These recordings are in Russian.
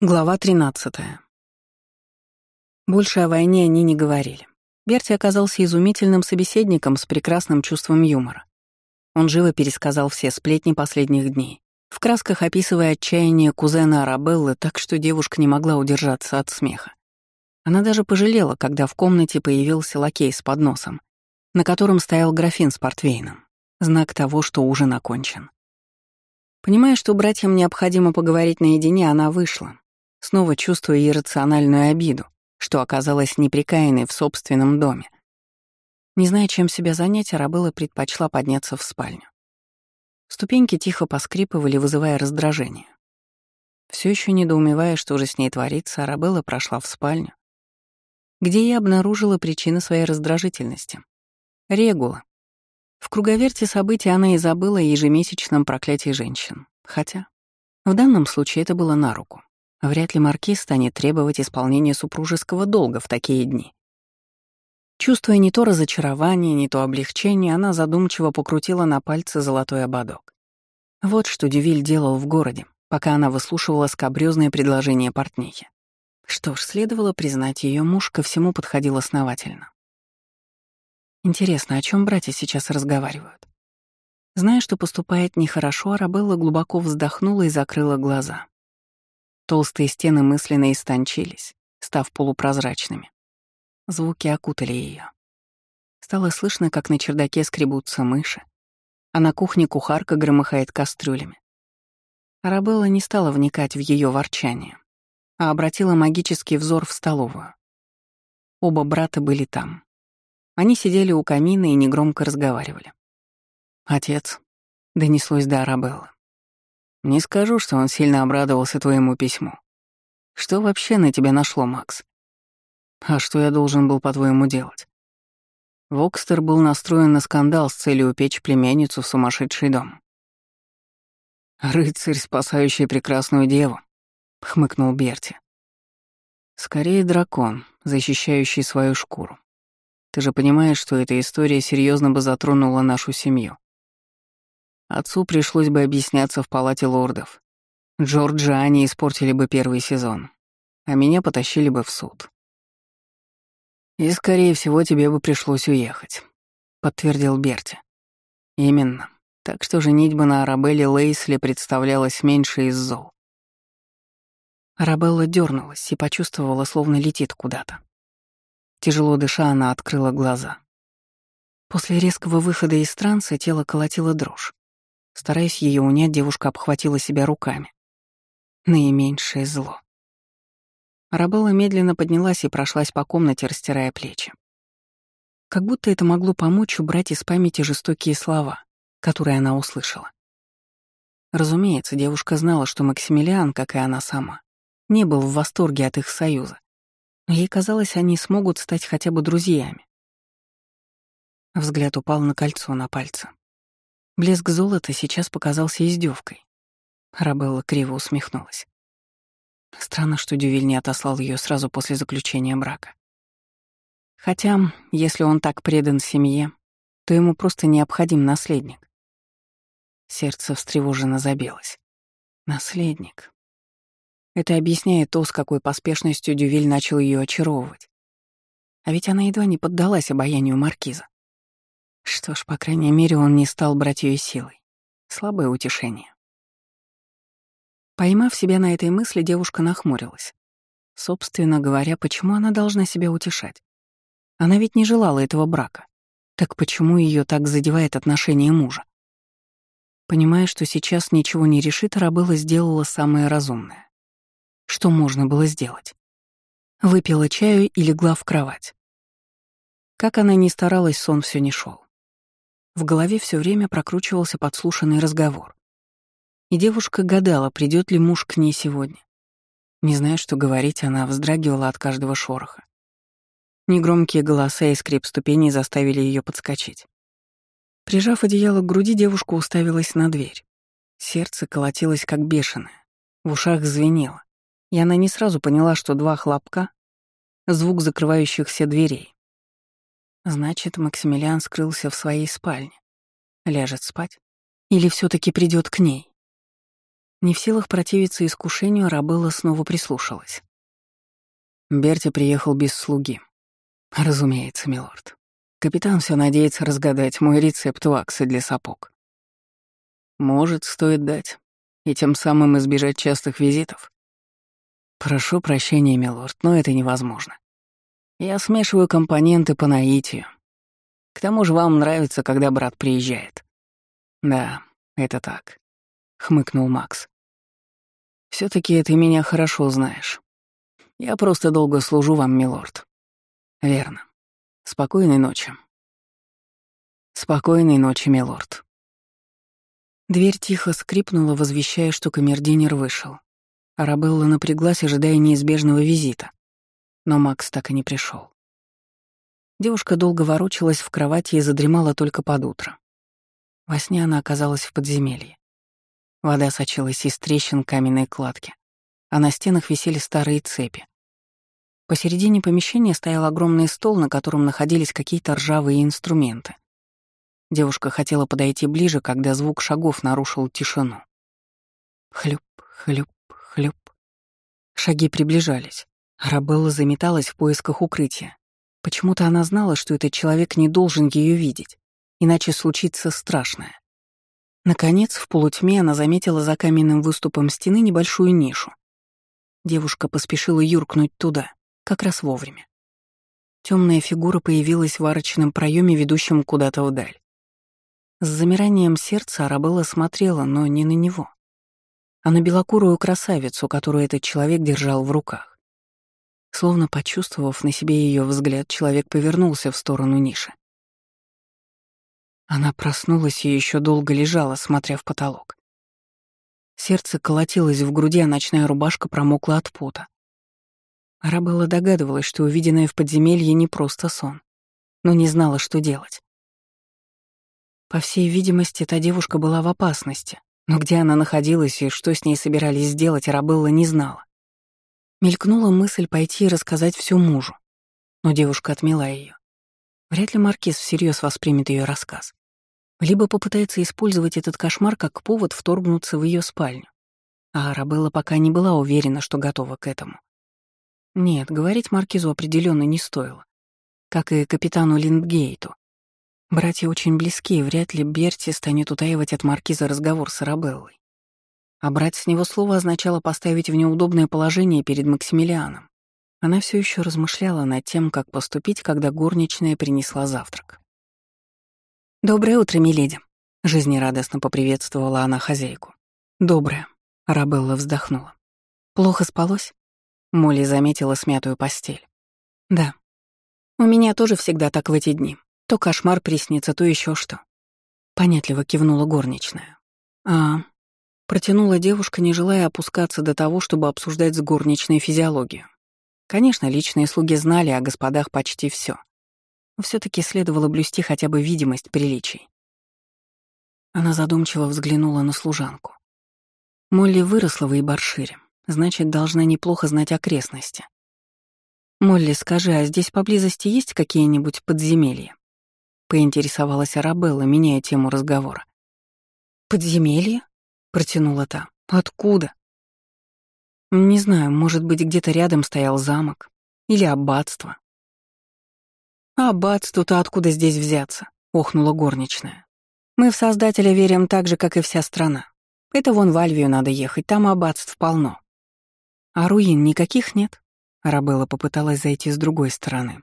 Глава 13. Больше о войне они не говорили. Берти оказался изумительным собеседником с прекрасным чувством юмора. Он живо пересказал все сплетни последних дней, в красках описывая отчаяние кузена Арабеллы так, что девушка не могла удержаться от смеха. Она даже пожалела, когда в комнате появился лакей с подносом, на котором стоял графин с портвейном, знак того, что ужин окончен. Понимая, что братьям необходимо поговорить наедине, она вышла, снова чувствуя иррациональную обиду, что оказалась неприкаянной в собственном доме. Не зная, чем себя занять, Арабелла предпочла подняться в спальню. Ступеньки тихо поскрипывали, вызывая раздражение. Все еще недоумевая, что же с ней творится, Арабелла прошла в спальню, где и обнаружила причины своей раздражительности. Регула. В круговерте событий она и забыла о ежемесячном проклятии женщин. Хотя в данном случае это было на руку. Вряд ли маркиз станет требовать исполнения супружеского долга в такие дни. Чувствуя не то разочарование, не то облегчение, она задумчиво покрутила на пальце золотой ободок. Вот что Дювиль делал в городе, пока она выслушивала скобрёзное предложение портнихи. Что ж, следовало признать, ее муж ко всему подходил основательно. Интересно, о чем братья сейчас разговаривают? Зная, что поступает нехорошо, Арабелла глубоко вздохнула и закрыла глаза. Толстые стены мысленно истончились, став полупрозрачными. Звуки окутали ее. Стало слышно, как на чердаке скребутся мыши, а на кухне кухарка громыхает кастрюлями. Арабелла не стала вникать в ее ворчание, а обратила магический взор в столовую. Оба брата были там. Они сидели у камина и негромко разговаривали. «Отец», — донеслось до Арабеллы. Не скажу, что он сильно обрадовался твоему письму. Что вообще на тебя нашло, Макс? А что я должен был, по-твоему, делать? Вокстер был настроен на скандал с целью упечь племянницу в сумасшедший дом. «Рыцарь, спасающий прекрасную деву», — хмыкнул Берти. «Скорее дракон, защищающий свою шкуру. Ты же понимаешь, что эта история серьезно бы затронула нашу семью. Отцу пришлось бы объясняться в палате лордов. Джорджа они испортили бы первый сезон, а меня потащили бы в суд. «И, скорее всего, тебе бы пришлось уехать», — подтвердил Берти. «Именно. Так что женитьба на Арабелле Лейсли представлялась меньше из зол». Арабелла дернулась и почувствовала, словно летит куда-то. Тяжело дыша, она открыла глаза. После резкого выхода из транса тело колотило дрожь. Стараясь ее унять, девушка обхватила себя руками. Наименьшее зло. Арабелла медленно поднялась и прошлась по комнате, растирая плечи. Как будто это могло помочь убрать из памяти жестокие слова, которые она услышала. Разумеется, девушка знала, что Максимилиан, как и она сама, не был в восторге от их союза. Но ей казалось, они смогут стать хотя бы друзьями. Взгляд упал на кольцо на пальце. Блеск золота сейчас показался издевкой. Рабелла криво усмехнулась. Странно, что Дювиль не отослал ее сразу после заключения брака. Хотя, если он так предан семье, то ему просто необходим наследник. Сердце встревоженно забилось. Наследник. Это объясняет то, с какой поспешностью Дювиль начал ее очаровывать. А ведь она едва не поддалась обаянию маркиза. Что ж, по крайней мере, он не стал брать ее силой. Слабое утешение. Поймав себя на этой мысли, девушка нахмурилась. Собственно говоря, почему она должна себя утешать? Она ведь не желала этого брака. Так почему ее так задевает отношение мужа? Понимая, что сейчас ничего не решит, Рабыла сделала самое разумное. Что можно было сделать? Выпила чаю и легла в кровать. Как она ни старалась, сон все не шел. В голове все время прокручивался подслушанный разговор. И девушка гадала, придет ли муж к ней сегодня. Не зная, что говорить, она вздрагивала от каждого шороха. Негромкие голоса и скрип ступеней заставили ее подскочить. Прижав одеяло к груди, девушка уставилась на дверь. Сердце колотилось как бешеное, в ушах звенело, и она не сразу поняла, что два хлопка — звук закрывающихся дверей. Значит, Максимилиан скрылся в своей спальне. Ляжет спать? Или все таки придет к ней? Не в силах противиться искушению, Арабелла снова прислушалась. Берти приехал без слуги. Разумеется, милорд. Капитан все надеется разгадать мой рецепт ваксы для сапог. Может, стоит дать, и тем самым избежать частых визитов. Прошу прощения, милорд, но это невозможно. Я смешиваю компоненты по наитию. К тому же вам нравится, когда брат приезжает. Да, это так, хмыкнул Макс. все таки ты меня хорошо знаешь. Я просто долго служу вам, милорд. Верно. Спокойной ночи. Спокойной ночи, милорд. Дверь тихо скрипнула, возвещая, что камердинер вышел. Арабелла напряглась, ожидая неизбежного визита. Но Макс так и не пришел. Девушка долго ворочалась в кровати и задремала только под утро. Во сне она оказалась в подземелье. Вода сочилась из трещин каменной кладки, а на стенах висели старые цепи. Посередине помещения стоял огромный стол, на котором находились какие-то ржавые инструменты. Девушка хотела подойти ближе, когда звук шагов нарушил тишину. Хлюп, хлюп, хлюп. Шаги приближались. Арабелла заметалась в поисках укрытия. Почему-то она знала, что этот человек не должен ее видеть, иначе случится страшное. Наконец, в полутьме она заметила за каменным выступом стены небольшую нишу. Девушка поспешила юркнуть туда как раз вовремя. Темная фигура появилась в арочном проеме, ведущем куда-то вдаль. С замиранием сердца Арабелла смотрела, но не на него, а на белокурую красавицу, которую этот человек держал в руках. Словно почувствовав на себе ее взгляд, человек повернулся в сторону ниши. Она проснулась и еще долго лежала, смотря в потолок. Сердце колотилось в груди, а ночная рубашка промокла от пота. Арабелла догадывалась, что увиденное в подземелье не просто сон, но не знала, что делать. По всей видимости, та девушка была в опасности, но где она находилась и что с ней собирались сделать, Арабелла не знала. Мелькнула мысль пойти и рассказать всю мужу, но девушка отмела ее. Вряд ли Маркиз всерьез воспримет ее рассказ. Либо попытается использовать этот кошмар как повод вторгнуться в ее спальню. А Арабелла пока не была уверена, что готова к этому. Нет, говорить Маркизу определенно не стоило. Как и капитану Линдгейту. Братья очень близки, и вряд ли Берти станет утаивать от Маркиза разговор с Арабеллой. А брать с него слово означало поставить в неудобное положение перед Максимилианом. Она все еще размышляла над тем, как поступить, когда горничная принесла завтрак. «Доброе утро, миледи», — жизнерадостно поприветствовала она хозяйку. «Доброе», — Арабелла вздохнула. «Плохо спалось?» Молли заметила смятую постель. «Да. У меня тоже всегда так в эти дни. То кошмар приснится, то еще что». Понятливо кивнула горничная. «А...» Протянула девушка, не желая опускаться до того, чтобы обсуждать с горничной физиологию. Конечно, личные слуги знали о господах почти все. Все таки следовало блюсти хотя бы видимость приличий. Она задумчиво взглянула на служанку. Молли выросла в Ибаршире, значит, должна неплохо знать окрестности. «Молли, скажи, а здесь поблизости есть какие-нибудь подземелья?» — поинтересовалась Арабелла, меняя тему разговора. «Подземелье?» — протянула та. «Откуда?» «Не знаю, может быть, где-то рядом стоял замок. Или аббатство». «Аббатству-то откуда здесь взяться?» — охнула горничная. «Мы в Создателя верим так же, как и вся страна. Это вон в Альвию надо ехать, там аббатств полно. А руин никаких нет? Арабелла попыталась зайти с другой стороны.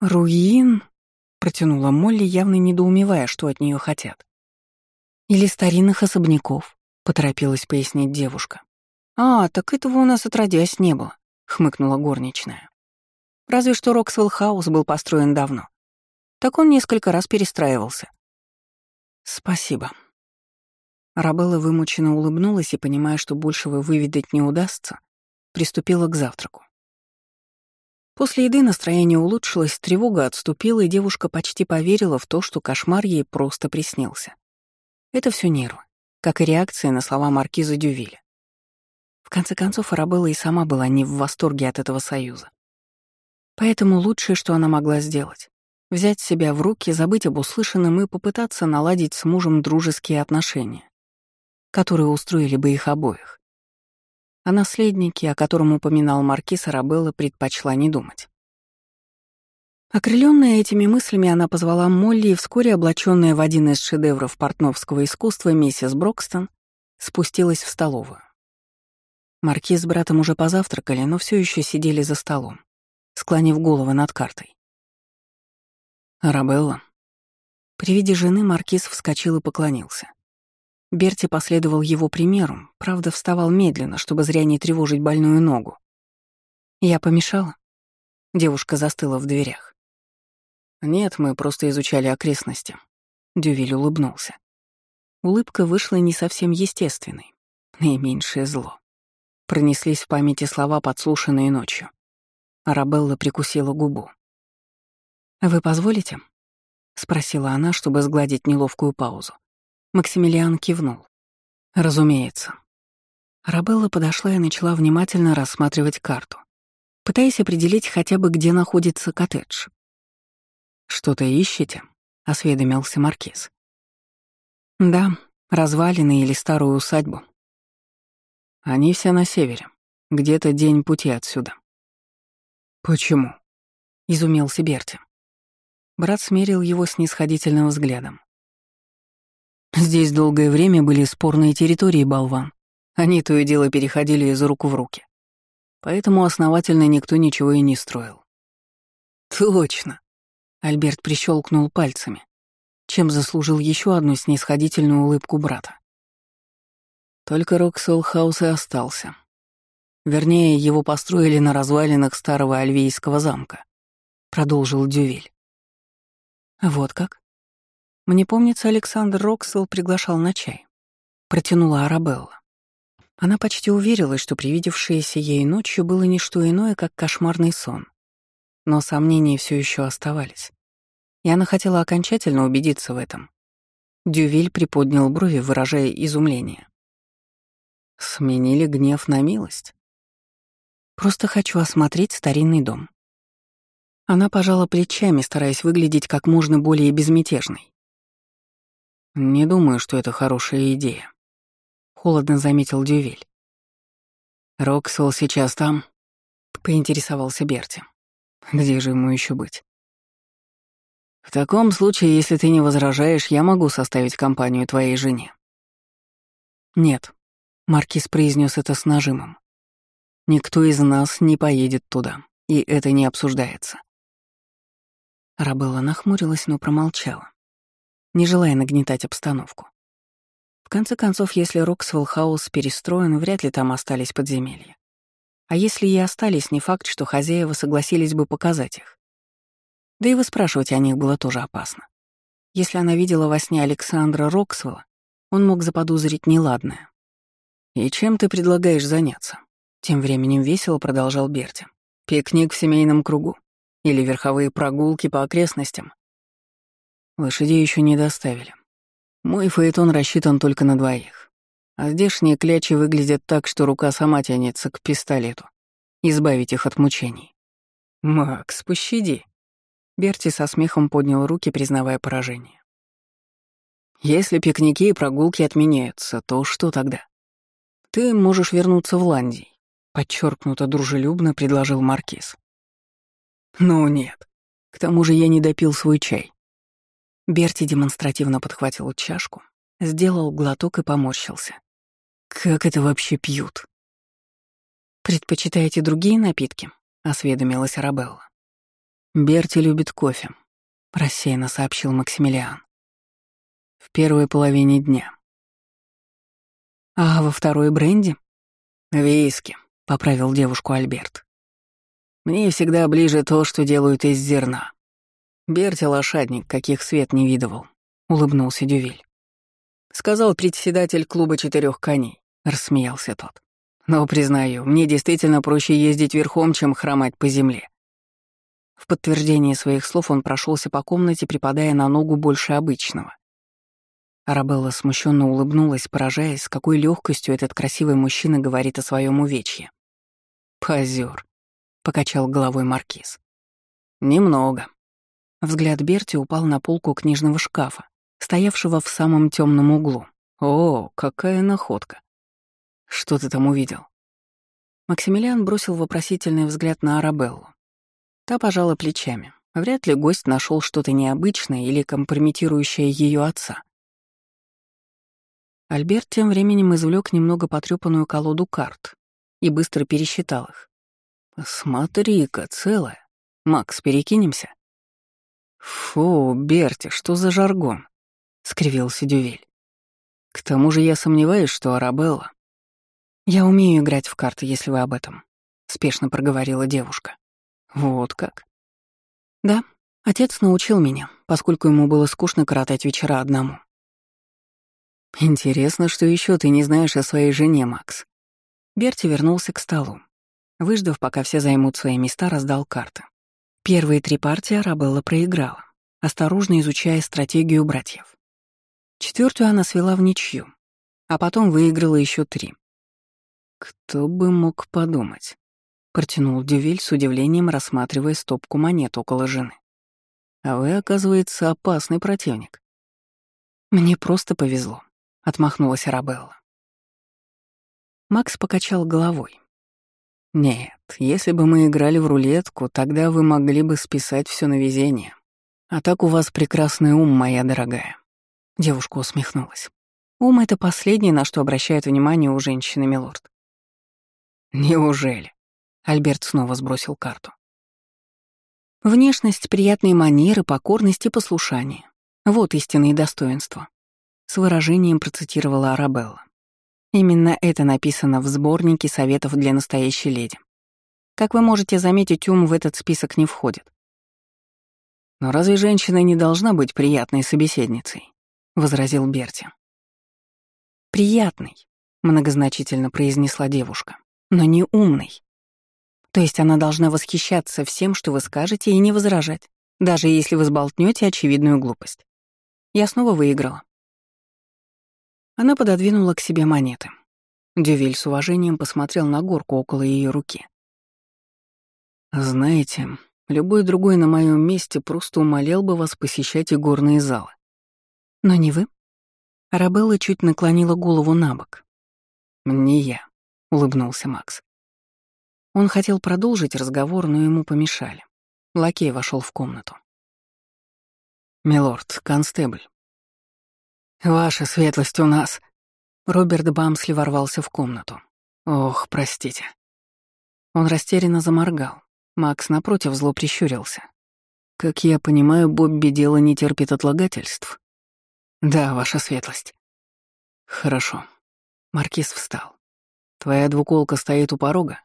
«Руин?» — протянула Молли, явно недоумевая, что от нее хотят. «Или старинных особняков», — поторопилась пояснить девушка. «А, так этого у нас отродясь не было», — хмыкнула горничная. «Разве что Роксвелл Хаус был построен давно. Так он несколько раз перестраивался». «Спасибо». Арабелла вымученно улыбнулась и, понимая, что большего выведать не удастся, приступила к завтраку. После еды настроение улучшилось, тревога отступила, и девушка почти поверила в то, что кошмар ей просто приснился. Это все нервы, как и реакция на слова маркиза Дювиля. В конце концов, Арабелла и сама была не в восторге от этого союза. Поэтому лучшее, что она могла сделать — взять себя в руки, забыть об услышанном и попытаться наладить с мужем дружеские отношения. которые устроили бы их обоих. О наследнике, о котором упоминал маркиз Арабелла, предпочла не думать. Окрыленная этими мыслями, она позвала Молли, и вскоре, облаченная в один из шедевров портновского искусства, миссис Брокстон спустилась в столовую. Маркиз с братом уже позавтракали, но все еще сидели за столом, склонив головы над картой. «Арабелла». При виде жены маркиз вскочил и поклонился. Берти последовал его примеру, правда, вставал медленно, чтобы зря не тревожить больную ногу. «Я помешала?» Девушка застыла в дверях. «Нет, мы просто изучали окрестности». Дювиль улыбнулся. Улыбка вышла не совсем естественной. Наименьшее зло. Пронеслись в памяти слова, подслушанные ночью. Арабелла прикусила губу. «Вы позволите?» — спросила она, чтобы сгладить неловкую паузу. Максимилиан кивнул. «Разумеется». Арабелла подошла и начала внимательно рассматривать карту, пытаясь определить хотя бы, где находится коттедж. «Что-то ищете?» — осведомился Маркиз. «Да, развалины или старую усадьбу», они все на севере, где-то день пути отсюда. Почему? Изумился Берти. Брат смерил его снисходительным взглядом. Здесь долгое время были спорные территории, болван. Они то и дело переходили из рук в руки. Поэтому основательно никто ничего и не строил. Точно. Альберт прищелкнул пальцами, чем заслужил еще одну снисходительную улыбку брата. Только Роксел-хаус и остался. Вернее, его построили на развалинах старого Альвийского замка, продолжил Дювиль. Вот как? Мне помнится, Александр Роксел приглашал на чай. Протянула Арабелла. Она почти уверилась, что привидевшееся ей ночью было не что иное, как кошмарный сон. Но сомнения все еще оставались. И она хотела окончательно убедиться в этом. Дювиль приподнял брови, выражая изумление. Сменили гнев на милость. Просто хочу осмотреть старинный дом. Она пожала плечами, стараясь выглядеть как можно более безмятежной. «Не думаю, что это хорошая идея», — холодно заметил Дювель. «Роксвелл сейчас там?» — поинтересовался Берти. «Где же ему еще быть?» «В таком случае, если ты не возражаешь, я могу составить компанию твоей жене». «Нет», Маркиз произнес это с нажимом. «Никто из нас не поедет туда, и это не обсуждается». Рабелла нахмурилась, но промолчала, не желая нагнетать обстановку. В конце концов, если Роксвелл Хаус перестроен, вряд ли там остались подземелья. А если и остались, не факт, что хозяева согласились бы показать их. Да и выспрашивать о них было тоже опасно. Если она видела во сне Александра Роксвелла, он мог заподозрить неладное. «И чем ты предлагаешь заняться?» Тем временем весело продолжал Берти. «Пикник в семейном кругу? Или верховые прогулки по окрестностям?» Лошадей еще не доставили. Мой фаэтон рассчитан только на двоих. А здешние клячи выглядят так, что рука сама тянется к пистолету. Избавить их от мучений. «Макс, пощади!» Берти со смехом поднял руки, признавая поражение. «Если пикники и прогулки отменяются, то что тогда?» «Ты можешь вернуться в Ландий», — подчеркнуто дружелюбно предложил Маркиз. «Ну нет. К тому же я не допил свой чай». Берти демонстративно подхватил чашку, сделал глоток и поморщился. «Как это вообще пьют?» «Предпочитаете другие напитки?» — осведомилась Арабелла. «Берти любит кофе», — рассеянно сообщил Максимилиан. «В первой половине дня. «А во второй бренде?» «Виски», — поправил девушку Альберт. «Мне всегда ближе то, что делают из зерна. Берти лошадник, каких свет не видывал», — улыбнулся Дювиль. «Сказал председатель клуба четырех коней», — рассмеялся тот. «Но, признаю, мне действительно проще ездить верхом, чем хромать по земле». В подтверждение своих слов он прошелся по комнате, припадая на ногу больше обычного. Арабелла смущенно улыбнулась, поражаясь, с какой легкостью этот красивый мужчина говорит о своем увечье. Позер, покачал головой маркиз. Немного. Взгляд Берти упал на полку книжного шкафа, стоявшего в самом темном углу, О, какая находка. Что ты там увидел? Максимилиан бросил вопросительный взгляд на Арабеллу. Та пожала плечами. Вряд ли гость нашел что-то необычное или компрометирующее ее отца. Альберт тем временем извлек немного потрепанную колоду карт и быстро пересчитал их. «Смотри-ка, целая. Макс, перекинемся?» «Фу, Берти, что за жаргон?» — скривился Дювель. «К тому же я сомневаюсь, что Арабелла...» «Я умею играть в карты, если вы об этом», — спешно проговорила девушка. «Вот как?» «Да, отец научил меня, поскольку ему было скучно коротать вечера одному». «Интересно, что еще ты не знаешь о своей жене, Макс». Берти вернулся к столу. Выждав, пока все займут свои места, раздал карты. Первые три партии Арабелла проиграла, осторожно изучая стратегию братьев. Четвертую она свела в ничью, а потом выиграла еще три. «Кто бы мог подумать?» — протянул Дювиль с удивлением, рассматривая стопку монет около жены. «А вы, оказывается, опасный противник». «Мне просто повезло», — отмахнулась Арабелла. Макс покачал головой. Нет, если бы мы играли в рулетку, тогда вы могли бы списать все на везение. А так у вас прекрасный ум, моя дорогая. Девушка усмехнулась. Ум — это последнее, на что обращает внимание у женщины, милорд. Неужели? Альберт снова сбросил карту. Внешность, приятные манеры, покорность и послушание. Вот истинные достоинства. С выражением процитировала Арабелла. Именно это написано в сборнике советов для настоящей леди. Как вы можете заметить, ум в этот список не входит. «Но разве женщина не должна быть приятной собеседницей?» — возразил Берти. «Приятной», — многозначительно произнесла девушка, — «но не умной. То есть она должна восхищаться всем, что вы скажете, и не возражать, даже если вы сболтнете очевидную глупость. Я снова выиграла. Она пододвинула к себе монеты. Дювель с уважением посмотрел на горку около ее руки. «Знаете, любой другой на моем месте просто умолял бы вас посещать и горные залы. Но не вы?» Арабелла чуть наклонила голову на бок. «Не я», — улыбнулся Макс. Он хотел продолжить разговор, но ему помешали. Лакей вошел в комнату. «Милорд, констебль, «Ваша светлость у нас...» Роберт Бамсли ворвался в комнату. «Ох, простите». Он растерянно заморгал. Макс, напротив, зло прищурился. «Как я понимаю, Бобби дело не терпит отлагательств?» «Да, ваша светлость». «Хорошо». Маркиз встал. «Твоя двуколка стоит у порога?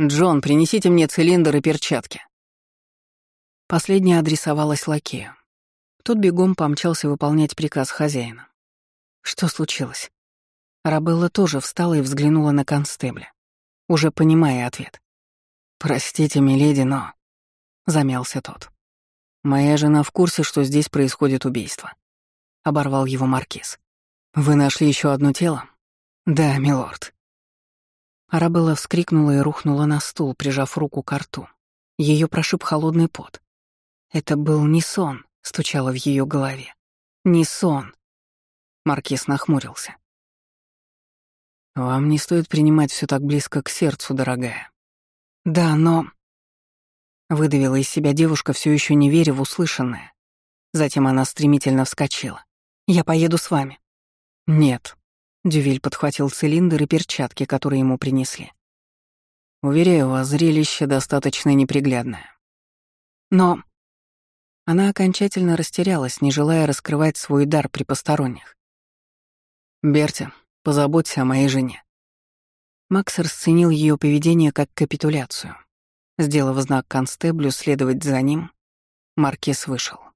Джон, принесите мне цилиндр и перчатки». Последняя адресовалась лакею. Тот бегом помчался выполнять приказ хозяина. Что случилось? Рабелла тоже встала и взглянула на констебля, уже понимая ответ. «Простите, миледи, но...» — замялся тот. «Моя жена в курсе, что здесь происходит убийство», — оборвал его маркиз. «Вы нашли еще одно тело?» «Да, милорд». Арабелла вскрикнула и рухнула на стул, прижав руку к рту. Ее прошиб холодный пот. Это был не сон, стучало в ее голове. Не сон. Маркиз нахмурился. «Вам не стоит принимать все так близко к сердцу, дорогая». «Да, но...» Выдавила из себя девушка, все еще не веря в услышанное. Затем она стремительно вскочила. «Я поеду с вами». «Нет». Дювиль подхватил цилиндр и перчатки, которые ему принесли. «Уверяю вас, зрелище достаточно неприглядное». «Но...» Она окончательно растерялась, не желая раскрывать свой дар при посторонних. «Берти, позаботься о моей жене». Макс расценил ее поведение как капитуляцию. Сделав знак констеблю следовать за ним, Маркес вышел.